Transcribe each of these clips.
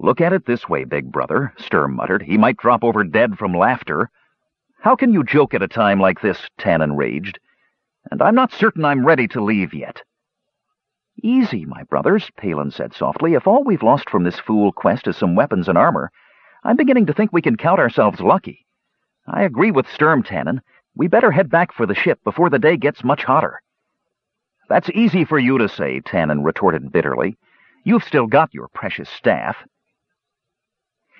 Look at it this way, big brother, Sturm muttered. He might drop over dead from laughter. How can you joke at a time like this? Tanin raged. And I'm not certain I'm ready to leave yet. Easy, my brothers, Palin said softly. If all we've lost from this fool quest is some weapons and armor, I'm beginning to think we can count ourselves lucky. I agree with Sturm, Tanin. We better head back for the ship before the day gets much hotter. That's easy for you to say, Tanin retorted bitterly. You've still got your precious staff.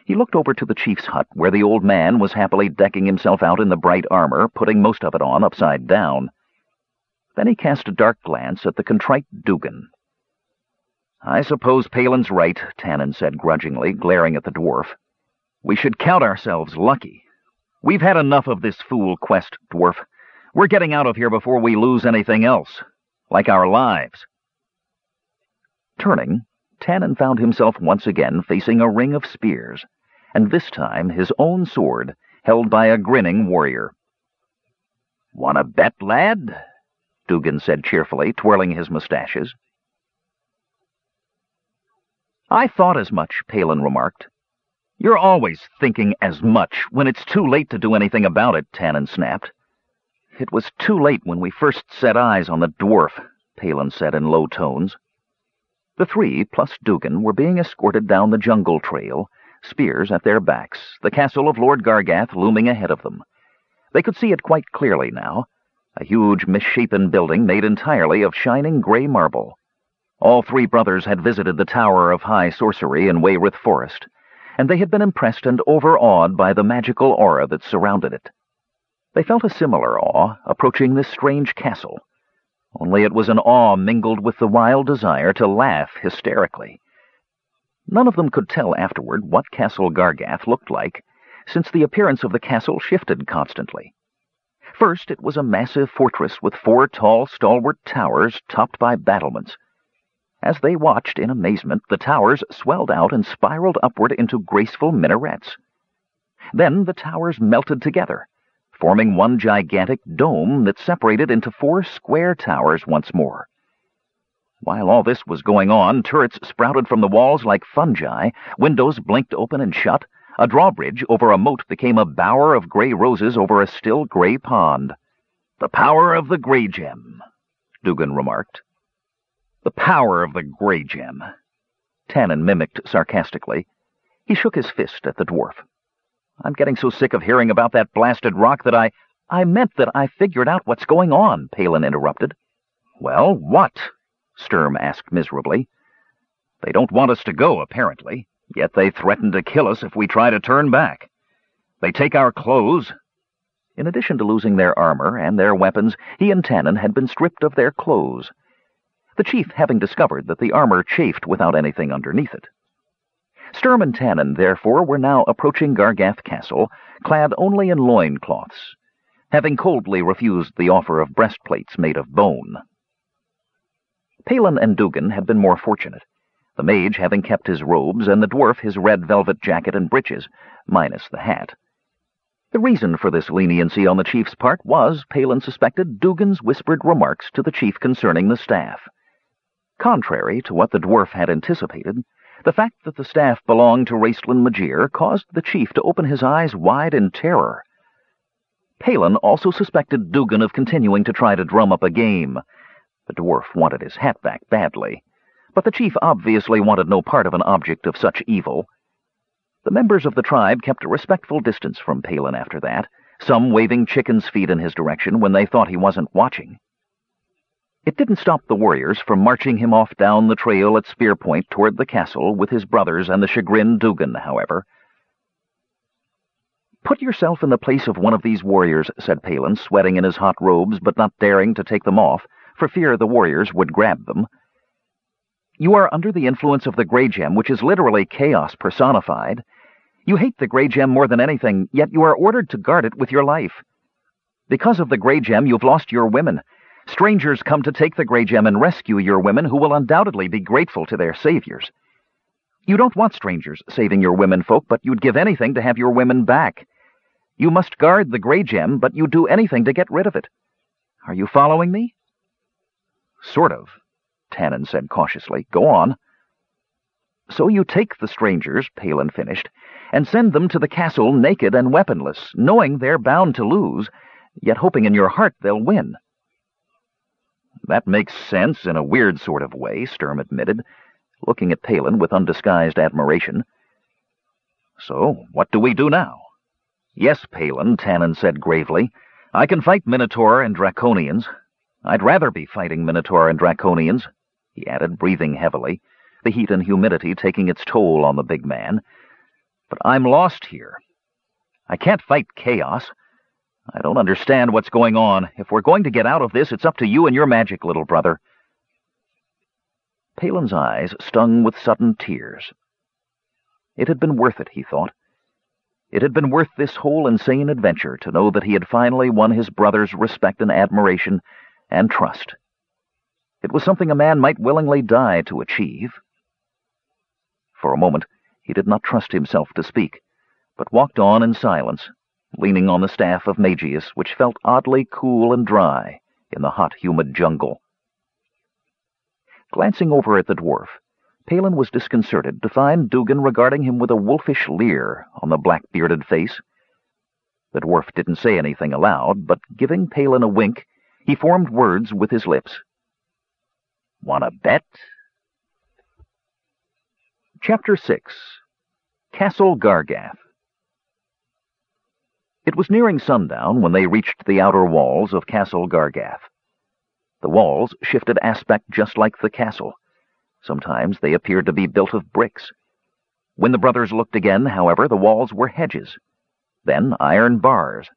He looked over to the chief's hut, where the old man was happily decking himself out in the bright armor, putting most of it on upside down. Then he cast a dark glance at the contrite Dougan. I suppose Palin's right, Tanin said grudgingly, glaring at the dwarf. We should count ourselves lucky. We've had enough of this fool quest, dwarf. We're getting out of here before we lose anything else, like our lives. Turning, Tanin found himself once again facing a ring of spears and this time his own sword, held by a grinning warrior. Want a bet, lad? Dougan said cheerfully, twirling his mustaches. I thought as much, Palin remarked. You're always thinking as much when it's too late to do anything about it, Tanin snapped. It was too late when we first set eyes on the dwarf, Palin said in low tones. The three, plus Dougan, were being escorted down the jungle trail, spears at their backs, the castle of Lord Gargath looming ahead of them. They could see it quite clearly now, a huge misshapen building made entirely of shining gray marble. All three brothers had visited the Tower of High Sorcery in Wayreth Forest, and they had been impressed and overawed by the magical aura that surrounded it. They felt a similar awe approaching this strange castle, only it was an awe mingled with the wild desire to laugh hysterically. None of them could tell afterward what Castle Gargath looked like, since the appearance of the castle shifted constantly. First, it was a massive fortress with four tall, stalwart towers topped by battlements. As they watched in amazement, the towers swelled out and spiraled upward into graceful minarets. Then the towers melted together, forming one gigantic dome that separated into four square towers once more. While all this was going on, turrets sprouted from the walls like fungi, windows blinked open and shut, a drawbridge over a moat became a bower of gray roses over a still gray pond. The power of the gray gem, Dougan remarked. The power of the gray gem, Tanin mimicked sarcastically. He shook his fist at the dwarf. I'm getting so sick of hearing about that blasted rock that I... I meant that I figured out what's going on, Palin interrupted. Well, what? Sturm asked miserably. They don't want us to go, apparently, yet they threaten to kill us if we try to turn back. They take our clothes. In addition to losing their armor and their weapons, he and Tanin had been stripped of their clothes, the chief having discovered that the armor chafed without anything underneath it. Sturm and Tanin, therefore, were now approaching Gargath Castle, clad only in loincloths, having coldly refused the offer of breastplates made of bone. Palin and Dougan had been more fortunate, the mage having kept his robes and the dwarf his red velvet jacket and breeches, minus the hat. The reason for this leniency on the chief's part was, Palin suspected, Dougan's whispered remarks to the chief concerning the staff. Contrary to what the dwarf had anticipated, the fact that the staff belonged to Raistlin Majere caused the chief to open his eyes wide in terror. Palin also suspected Dougan of continuing to try to drum up a game, the dwarf wanted his hat back badly, but the chief obviously wanted no part of an object of such evil. The members of the tribe kept a respectful distance from Palin after that, some waving chicken's feet in his direction when they thought he wasn't watching. It didn't stop the warriors from marching him off down the trail at spear point toward the castle with his brothers and the chagrined Dougan, however. Put yourself in the place of one of these warriors, said Palin, sweating in his hot robes but not daring to take them off for fear the warriors would grab them. You are under the influence of the Grey Gem, which is literally chaos personified. You hate the Grey Gem more than anything, yet you are ordered to guard it with your life. Because of the Grey Gem, you've lost your women. Strangers come to take the Grey Gem and rescue your women, who will undoubtedly be grateful to their saviors. You don't want strangers saving your women folk, but you'd give anything to have your women back. You must guard the Grey Gem, but you'd do anything to get rid of it. Are you following me? Sort of, Tanin said cautiously. Go on. So you take the strangers, Palin finished, and send them to the castle naked and weaponless, knowing they're bound to lose, yet hoping in your heart they'll win. That makes sense in a weird sort of way, Sturm admitted, looking at Palin with undisguised admiration. So, what do we do now? Yes, Palin, Tanin said gravely. I can fight Minotaur and Draconians. I'd rather be fighting Minotaur and Draconians, he added, breathing heavily, the heat and humidity taking its toll on the big man. But I'm lost here. I can't fight chaos. I don't understand what's going on. If we're going to get out of this, it's up to you and your magic, little brother. Palin's eyes stung with sudden tears. It had been worth it, he thought. It had been worth this whole insane adventure to know that he had finally won his brother's respect and admiration and trust. It was something a man might willingly die to achieve. For a moment, he did not trust himself to speak, but walked on in silence, leaning on the staff of Magius, which felt oddly cool and dry in the hot, humid jungle. Glancing over at the dwarf, Palin was disconcerted to find Dugan regarding him with a wolfish leer on the black-bearded face. The dwarf didn't say anything aloud, but giving Palin a wink, he formed words with his lips. Wanna bet?" Chapter 6 Castle Gargath It was nearing sundown when they reached the outer walls of Castle Gargath. The walls shifted aspect just like the castle, Sometimes they appeared to be built of bricks. When the brothers looked again, however, the walls were hedges, then iron bars.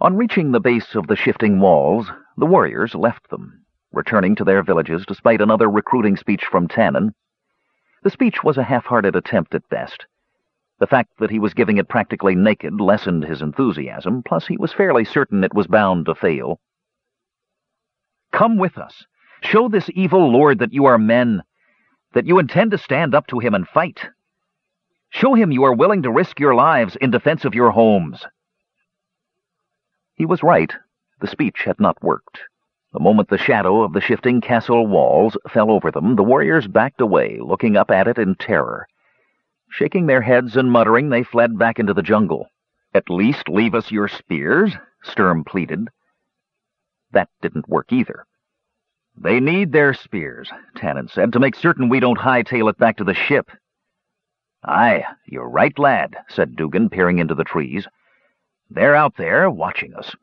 On reaching the base of the shifting walls, the warriors left them, returning to their villages despite another recruiting speech from Tanin. The speech was a half-hearted attempt at best. The fact that he was giving it practically naked lessened his enthusiasm, plus he was fairly certain it was bound to fail. Come with us, Show this evil lord that you are men, that you intend to stand up to him and fight. Show him you are willing to risk your lives in defense of your homes. He was right. The speech had not worked. The moment the shadow of the shifting castle walls fell over them, the warriors backed away, looking up at it in terror. Shaking their heads and muttering, they fled back into the jungle. At least leave us your spears, Sturm pleaded. That didn't work either. They need their spears, Tanin said, to make certain we don't hightail it back to the ship. Aye, you're right, lad, said Dougan, peering into the trees. They're out there, watching us,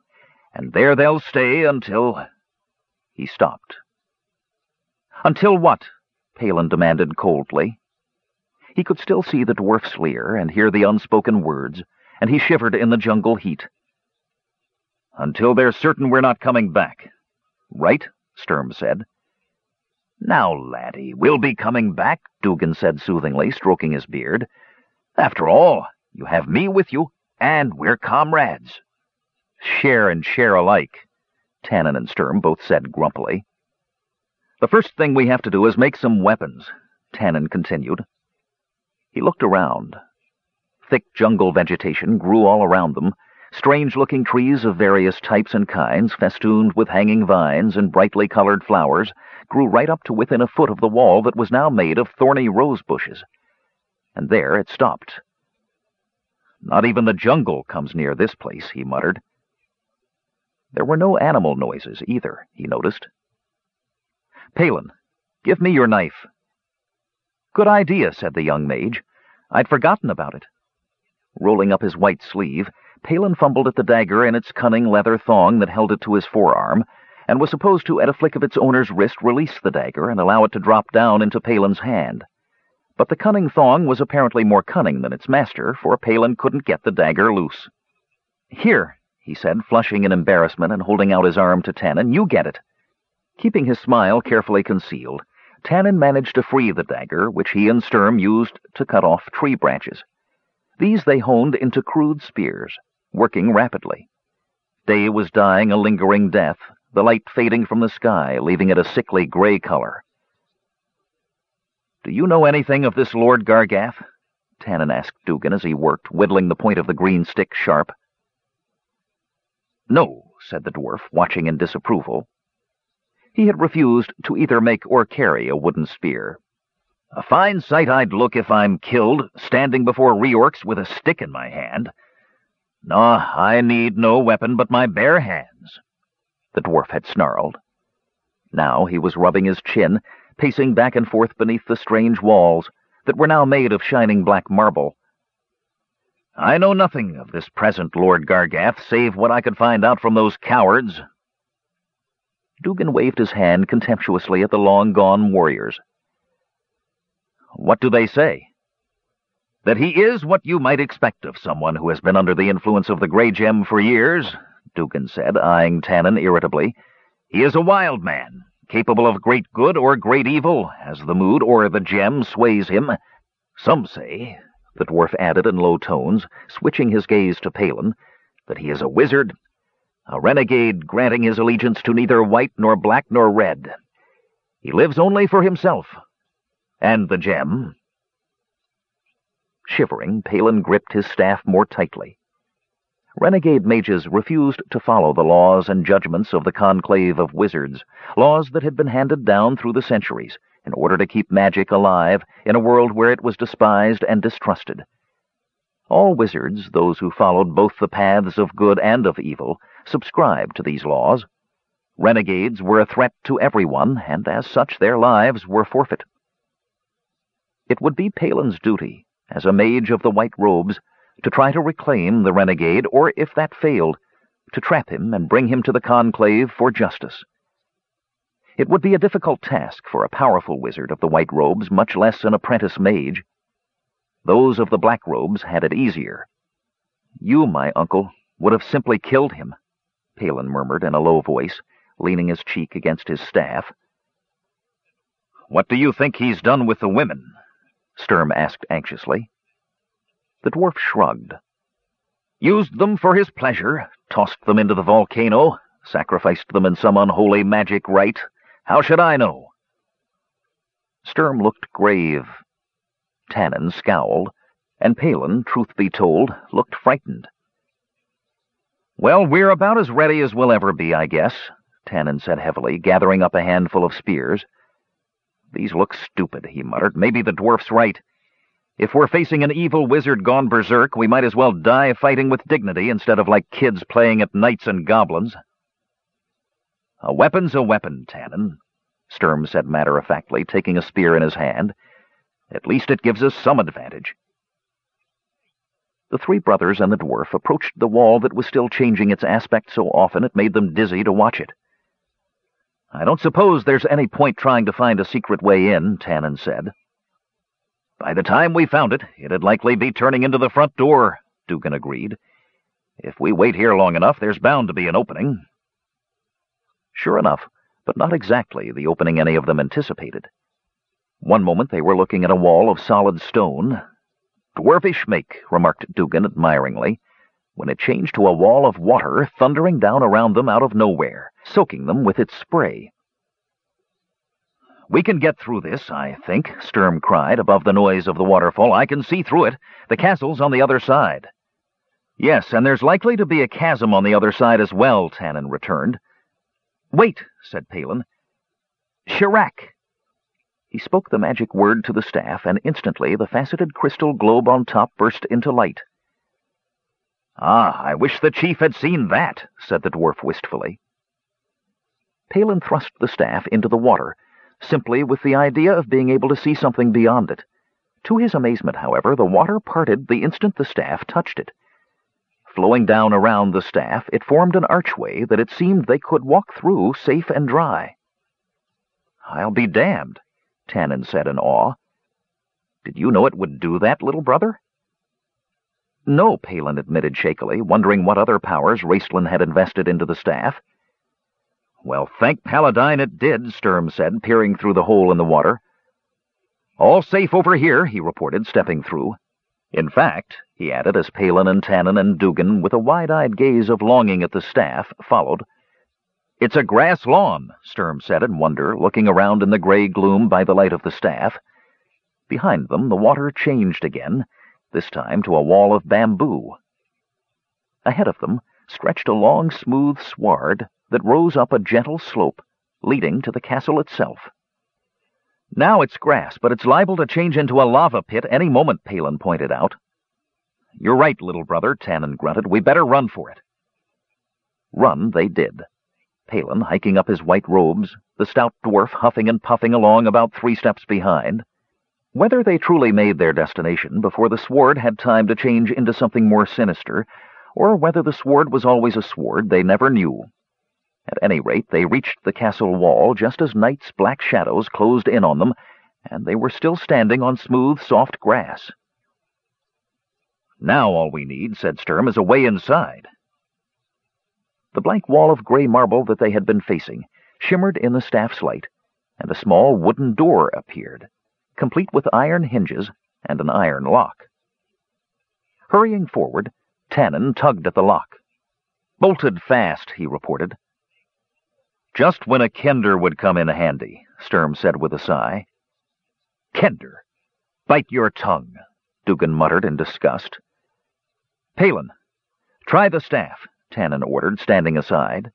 and there they'll stay until... He stopped. Until what? Palin demanded coldly. He could still see the dwarf's leer and hear the unspoken words, and he shivered in the jungle heat. Until they're certain we're not coming back. Right? Sturm said. Now, laddie, we'll be coming back, Dougan said soothingly, stroking his beard. After all, you have me with you, and we're comrades. Share and share alike, Tanin and Sturm both said grumpily. The first thing we have to do is make some weapons, Tanin continued. He looked around. Thick jungle vegetation grew all around them, Strange-looking trees of various types and kinds, festooned with hanging vines and brightly colored flowers, grew right up to within a foot of the wall that was now made of thorny rose bushes. And there it stopped. Not even the jungle comes near this place, he muttered. There were no animal noises either, he noticed. Palin, give me your knife. Good idea, said the young mage. I'd forgotten about it. Rolling up his white sleeve, Palin fumbled at the dagger in its cunning leather thong that held it to his forearm, and was supposed to, at a flick of its owner's wrist, release the dagger and allow it to drop down into Palin's hand. But the cunning thong was apparently more cunning than its master, for Palin couldn't get the dagger loose. Here, he said, flushing in embarrassment and holding out his arm to Tanin, you get it. Keeping his smile carefully concealed, Tanin managed to free the dagger, which he and Sturm used to cut off tree branches. These they honed into crude spears working rapidly. Day was dying a lingering death, the light fading from the sky, leaving it a sickly gray color. Do you know anything of this Lord Gargath? Tanin asked Dougan as he worked, whittling the point of the green stick sharp. No, said the dwarf, watching in disapproval. He had refused to either make or carry a wooden spear. A fine sight I'd look if I'm killed, standing before Reorx with a stick in my hand. No, I need no weapon but my bare hands, the dwarf had snarled. Now he was rubbing his chin, pacing back and forth beneath the strange walls that were now made of shining black marble. I know nothing of this present Lord Gargath, save what I could find out from those cowards. Dougan waved his hand contemptuously at the long-gone warriors. What do they say? That he is what you might expect of someone who has been under the influence of the Grey Gem for years, Dougan said, eyeing Tanin irritably. He is a wild man, capable of great good or great evil, as the mood or the gem sways him. Some say, the dwarf added in low tones, switching his gaze to Palin, that he is a wizard, a renegade granting his allegiance to neither white nor black nor red. He lives only for himself, and the gem. Shivering, Palin gripped his staff more tightly. Renegade mages refused to follow the laws and judgments of the conclave of wizards, laws that had been handed down through the centuries in order to keep magic alive in a world where it was despised and distrusted. All wizards, those who followed both the paths of good and of evil, subscribed to these laws. Renegades were a threat to everyone, and as such their lives were forfeit. It would be Palin's duty, as a mage of the white robes, to try to reclaim the renegade, or if that failed, to trap him and bring him to the conclave for justice. It would be a difficult task for a powerful wizard of the white robes, much less an apprentice mage. Those of the black robes had it easier. You, my uncle, would have simply killed him, Palin murmured in a low voice, leaning his cheek against his staff. What do you think he's done with the women? Sturm asked anxiously. The dwarf shrugged. Used them for his pleasure, tossed them into the volcano, sacrificed them in some unholy magic rite. How should I know? Sturm looked grave. Tanin scowled, and Palin, truth be told, looked frightened. Well, we're about as ready as we'll ever be, I guess, Tanin said heavily, gathering up a handful of spears. These look stupid, he muttered. Maybe the dwarf's right. If we're facing an evil wizard gone berserk, we might as well die fighting with dignity instead of like kids playing at knights and goblins. A weapon's a weapon, Tanin, Sturm said matter-of-factly, taking a spear in his hand. At least it gives us some advantage. The three brothers and the dwarf approached the wall that was still changing its aspect so often it made them dizzy to watch it. I don't suppose there's any point trying to find a secret way in, Tanin said. By the time we found it, it'd likely be turning into the front door, Dougan agreed. If we wait here long enough, there's bound to be an opening. Sure enough, but not exactly the opening any of them anticipated. One moment they were looking at a wall of solid stone. Dwarfish make, remarked Dougan admiringly, when it changed to a wall of water thundering down around them out of nowhere, soaking them with its spray. We can get through this, I think, Sturm cried, above the noise of the waterfall. I can see through it. The castle's on the other side. Yes, and there's likely to be a chasm on the other side as well, Tanin returned. Wait, said Palin. Shirak. He spoke the magic word to the staff, and instantly the faceted crystal globe on top burst into light. Ah, I wish the chief had seen that, said the dwarf wistfully. Palin thrust the staff into the water, simply with the idea of being able to see something beyond it. To his amazement, however, the water parted the instant the staff touched it. Flowing down around the staff, it formed an archway that it seemed they could walk through safe and dry. I'll be damned, Tanin said in awe. Did you know it would do that, little brother? No, Palin admitted shakily, wondering what other powers Raistlin had invested into the staff. Well, thank Paladine it did, Sturm said, peering through the hole in the water. All safe over here, he reported, stepping through. In fact, he added as Palin and Tanin and Dougan, with a wide-eyed gaze of longing at the staff, followed. It's a grass lawn, Sturm said in wonder, looking around in the gray gloom by the light of the staff. Behind them, the water changed again, this time to a wall of bamboo. Ahead of them stretched a long, smooth sward that rose up a gentle slope, leading to the castle itself. Now it's grass, but it's liable to change into a lava pit any moment, Palin pointed out. You're right, little brother, Tanin grunted. We better run for it. Run they did. Palin hiking up his white robes, the stout dwarf huffing and puffing along about three steps behind. Whether they truly made their destination before the sword had time to change into something more sinister, or whether the sword was always a sword, they never knew. At any rate, they reached the castle wall just as night's black shadows closed in on them, and they were still standing on smooth, soft grass. Now all we need, said Sturm, is a way inside. The blank wall of gray marble that they had been facing shimmered in the staff's light, and a small wooden door appeared, complete with iron hinges and an iron lock. Hurrying forward, Tanin tugged at the lock. Bolted fast, he reported. Just when a kender would come in handy, Sturm said with a sigh. Kender! Bite your tongue, Dougan muttered in disgust. Palin, try the staff, Tanin ordered, standing aside.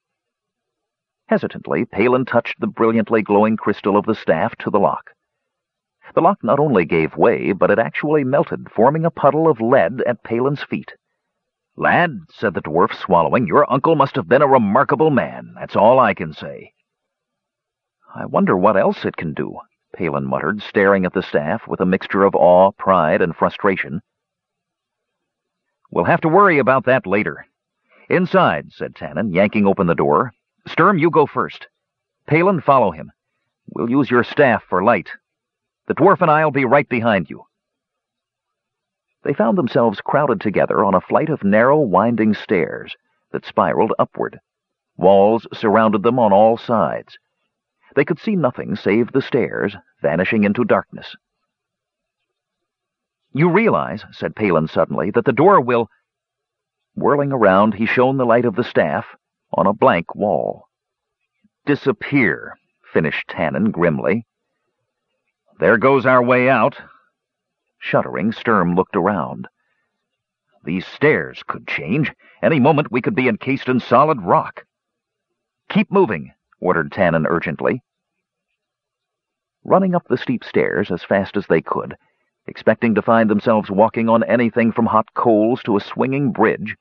Hesitantly, Palin touched the brilliantly glowing crystal of the staff to the lock. The lock not only gave way, but it actually melted, forming a puddle of lead at Palin's feet. Lad, said the dwarf, swallowing, your uncle must have been a remarkable man. That's all I can say. I wonder what else it can do, Palin muttered, staring at the staff with a mixture of awe, pride, and frustration. We'll have to worry about that later. Inside, said Tanin, yanking open the door. Sturm, you go first. Palin, follow him. We'll use your staff for light. The dwarf and I'll be right behind you. They found themselves crowded together on a flight of narrow, winding stairs that spiraled upward. Walls surrounded them on all sides. They could see nothing save the stairs, vanishing into darkness. You realize, said Palin suddenly, that the door will... Whirling around, he shone the light of the staff on a blank wall. Disappear, finished Tanin grimly. There goes our way out. Shuddering, Sturm looked around. These stairs could change. Any moment we could be encased in solid rock. Keep moving, ordered Tanin urgently. Running up the steep stairs as fast as they could, Expecting to find themselves walking on anything from hot coals to a swinging bridge,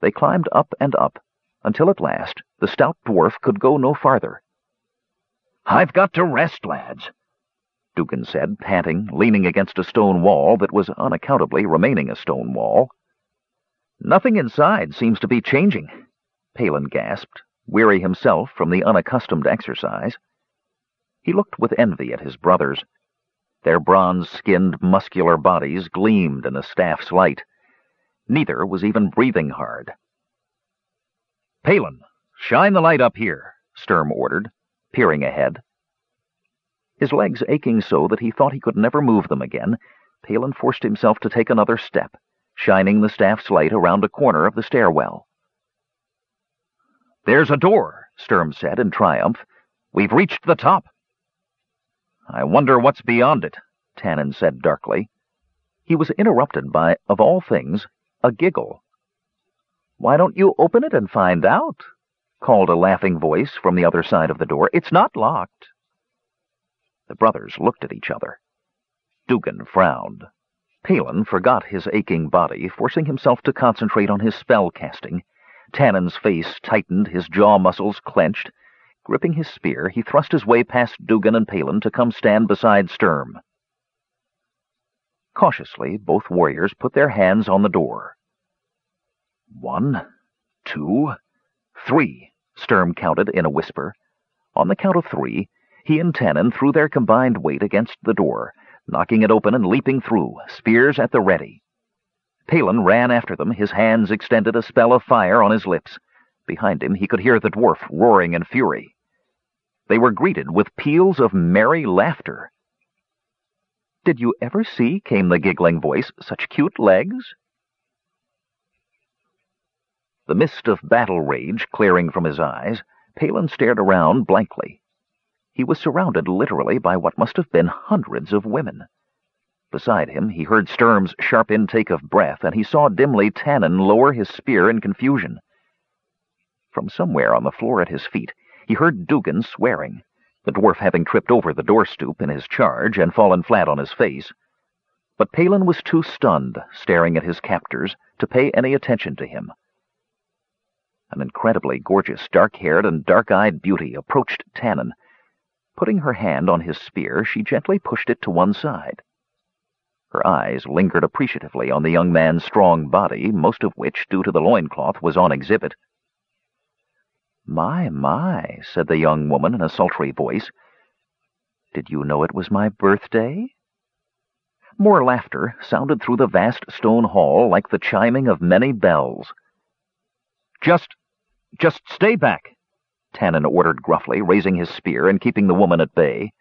they climbed up and up, until at last the stout dwarf could go no farther. I've got to rest, lads, Dougan said, panting, leaning against a stone wall that was unaccountably remaining a stone wall. Nothing inside seems to be changing, Palin gasped, weary himself from the unaccustomed exercise. He looked with envy at his brothers, their bronze-skinned, muscular bodies gleamed in the staff's light. Neither was even breathing hard. Palin, shine the light up here, Sturm ordered, peering ahead. His legs aching so that he thought he could never move them again, Palin forced himself to take another step, shining the staff's light around a corner of the stairwell. There's a door, Sturm said in triumph. We've reached the top. I wonder what's beyond it, Tanin said darkly. He was interrupted by, of all things, a giggle. Why don't you open it and find out? called a laughing voice from the other side of the door. It's not locked. The brothers looked at each other. Dougan frowned. Palin forgot his aching body, forcing himself to concentrate on his spell casting. Tanin's face tightened, his jaw muscles clenched, Gripping his spear, he thrust his way past Dougan and Palin to come stand beside Sturm. Cautiously, both warriors put their hands on the door. One, two, three, Sturm counted in a whisper. On the count of three, he and Tanin threw their combined weight against the door, knocking it open and leaping through, spears at the ready. Palin ran after them, his hands extended a spell of fire on his lips. Behind him he could hear the dwarf roaring in fury. They were greeted with peals of merry laughter. Did you ever see, came the giggling voice, such cute legs? The mist of battle rage clearing from his eyes, Palin stared around blankly. He was surrounded literally by what must have been hundreds of women. Beside him, he heard Sturm's sharp intake of breath, and he saw dimly Tanin lower his spear in confusion. From somewhere on the floor at his feet, he heard Dougan swearing. the dwarf having tripped over the door stoop in his charge and fallen flat on his face. But Palin was too stunned, staring at his captors, to pay any attention to him. An incredibly gorgeous, dark-haired and dark-eyed beauty approached Tanin. Putting her hand on his spear, she gently pushed it to one side. Her eyes lingered appreciatively on the young man's strong body, most of which, due to the loincloth, was on exhibit. My, my, said the young woman in a sultry voice. Did you know it was my birthday? More laughter sounded through the vast stone hall like the chiming of many bells. Just, just stay back, Tanin ordered gruffly, raising his spear and keeping the woman at bay.